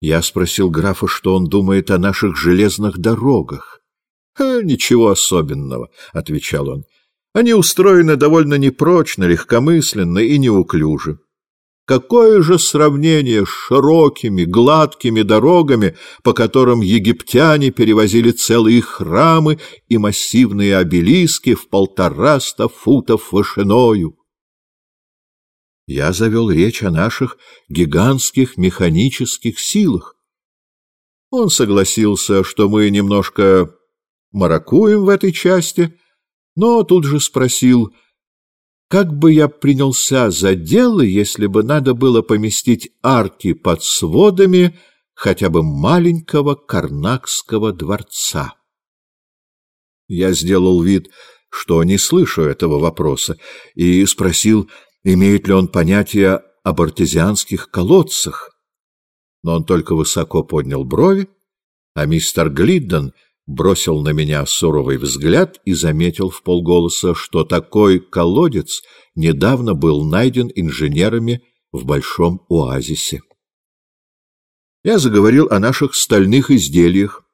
Я спросил графа, что он думает о наших железных дорогах. «Ха, «Ничего особенного», — отвечал он. «Они устроены довольно непрочно, легкомысленно и неуклюже. Какое же сравнение с широкими, гладкими дорогами, по которым египтяне перевозили целые храмы и массивные обелиски в полтораста футов вышиною? Я завел речь о наших гигантских механических силах. Он согласился, что мы немножко маракуем в этой части, но тут же спросил — как бы я принялся за дело, если бы надо было поместить арки под сводами хотя бы маленького карнакского дворца? Я сделал вид, что не слышу этого вопроса, и спросил, имеет ли он понятие об артезианских колодцах. Но он только высоко поднял брови, а мистер Глиддон — бросил на меня суровый взгляд и заметил в полголоса, что такой колодец недавно был найден инженерами в большом оазисе. Я заговорил о наших стальных изделиях,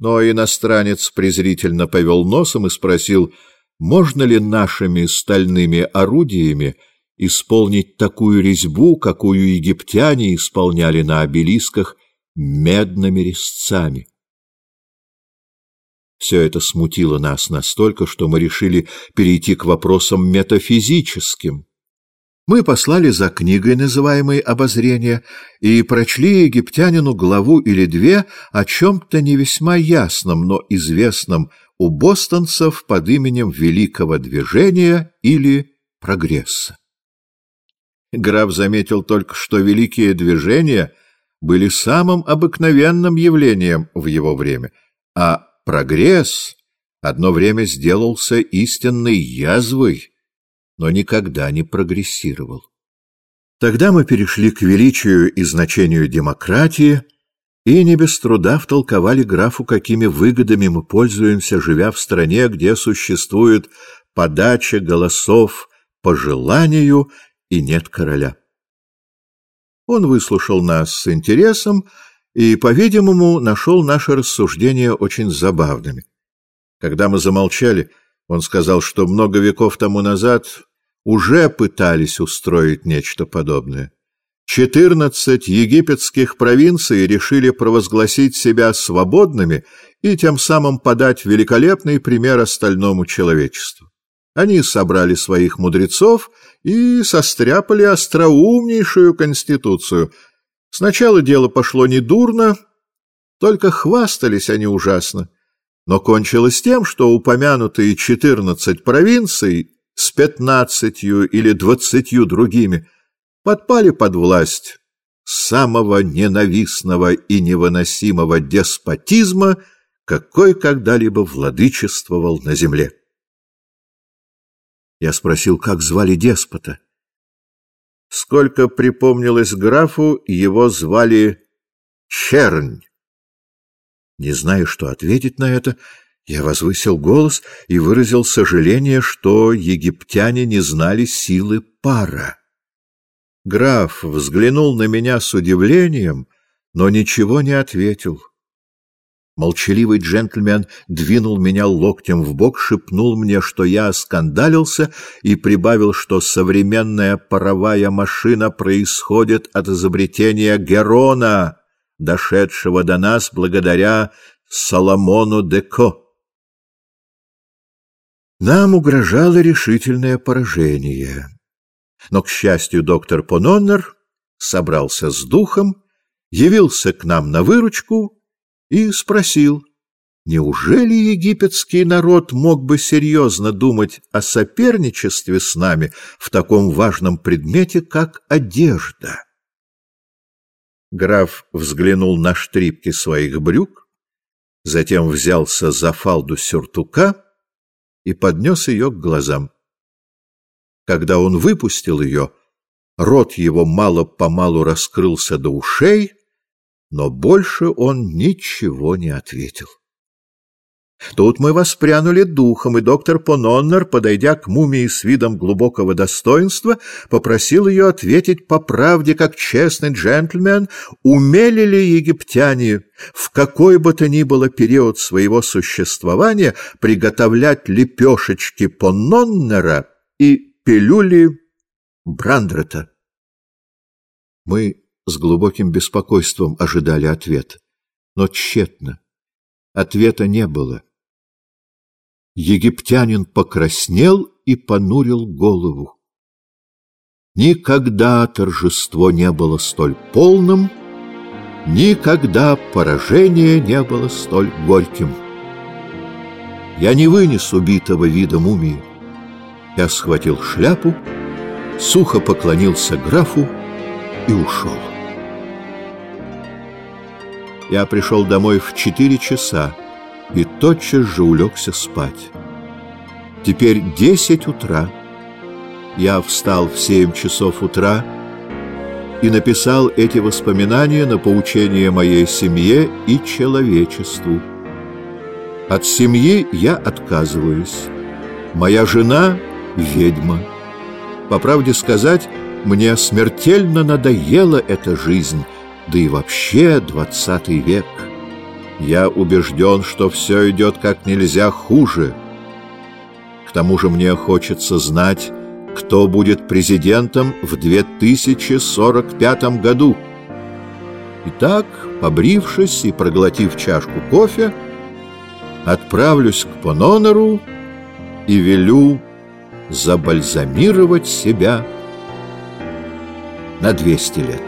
но иностранец презрительно повел носом и спросил, можно ли нашими стальными орудиями исполнить такую резьбу, какую египтяне исполняли на обелисках медными резцами. Все это смутило нас настолько, что мы решили перейти к вопросам метафизическим. Мы послали за книгой, называемой «Обозрение», и прочли египтянину главу или две о чем-то не весьма ясном, но известном у бостонцев под именем Великого Движения или Прогресса. Граф заметил только, что Великие Движения были самым обыкновенным явлением в его время, а Прогресс одно время сделался истинной язвой, но никогда не прогрессировал. Тогда мы перешли к величию и значению демократии и не без труда втолковали графу, какими выгодами мы пользуемся, живя в стране, где существует подача голосов по желанию и нет короля. Он выслушал нас с интересом, и, по-видимому, нашел наши рассуждения очень забавными. Когда мы замолчали, он сказал, что много веков тому назад уже пытались устроить нечто подобное. Четырнадцать египетских провинций решили провозгласить себя свободными и тем самым подать великолепный пример остальному человечеству. Они собрали своих мудрецов и состряпали остроумнейшую конституцию — Сначала дело пошло недурно, только хвастались они ужасно, но кончилось тем, что упомянутые четырнадцать провинций с пятнадцатью или двадцатью другими подпали под власть самого ненавистного и невыносимого деспотизма, какой когда-либо владычествовал на земле. Я спросил, как звали деспота. Сколько припомнилось графу, его звали Чернь. Не знаю, что ответить на это, я возвысил голос и выразил сожаление, что египтяне не знали силы пара. Граф взглянул на меня с удивлением, но ничего не ответил. Молчаливый джентльмен двинул меня локтем в бок, шепнул мне, что я оскандалился, и прибавил, что современная паровая машина происходит от изобретения Герона, дошедшего до нас благодаря Соломону Деко. Нам угрожало решительное поражение. Но, к счастью, доктор Пононнер собрался с духом, явился к нам на выручку и спросил, неужели египетский народ мог бы серьезно думать о соперничестве с нами в таком важном предмете, как одежда? Граф взглянул на штрипки своих брюк, затем взялся за фалду сюртука и поднес ее к глазам. Когда он выпустил ее, рот его мало-помалу раскрылся до ушей, но больше он ничего не ответил. Тут мы воспрянули духом, и доктор Пононнер, подойдя к мумии с видом глубокого достоинства, попросил ее ответить по правде, как честный джентльмен, умели ли египтяне в какой бы то ни было период своего существования приготовлять лепешечки Пононнера и пилюли Брандрета. Мы с глубоким беспокойством ожидали ответ, но тщетно. Ответа не было. Египтянин покраснел и понурил голову. Никогда торжество не было столь полным, никогда поражение не было столь горьким. Я не вынес убитого вида мумии. Я схватил шляпу, сухо поклонился графу и ушел. Я пришел домой в четыре часа, и тотчас же улегся спать. Теперь десять утра. Я встал в семь часов утра и написал эти воспоминания на поучение моей семье и человечеству. От семьи я отказываюсь. Моя жена — ведьма. По правде сказать, мне смертельно надоела эта жизнь, да и вообще двадцатый век. Я убежден, что все идет как нельзя хуже. К тому же мне хочется знать, кто будет президентом в 2045 году. Итак, побрившись и проглотив чашку кофе, отправлюсь к Пононеру и велю забальзамировать себя на 200 лет.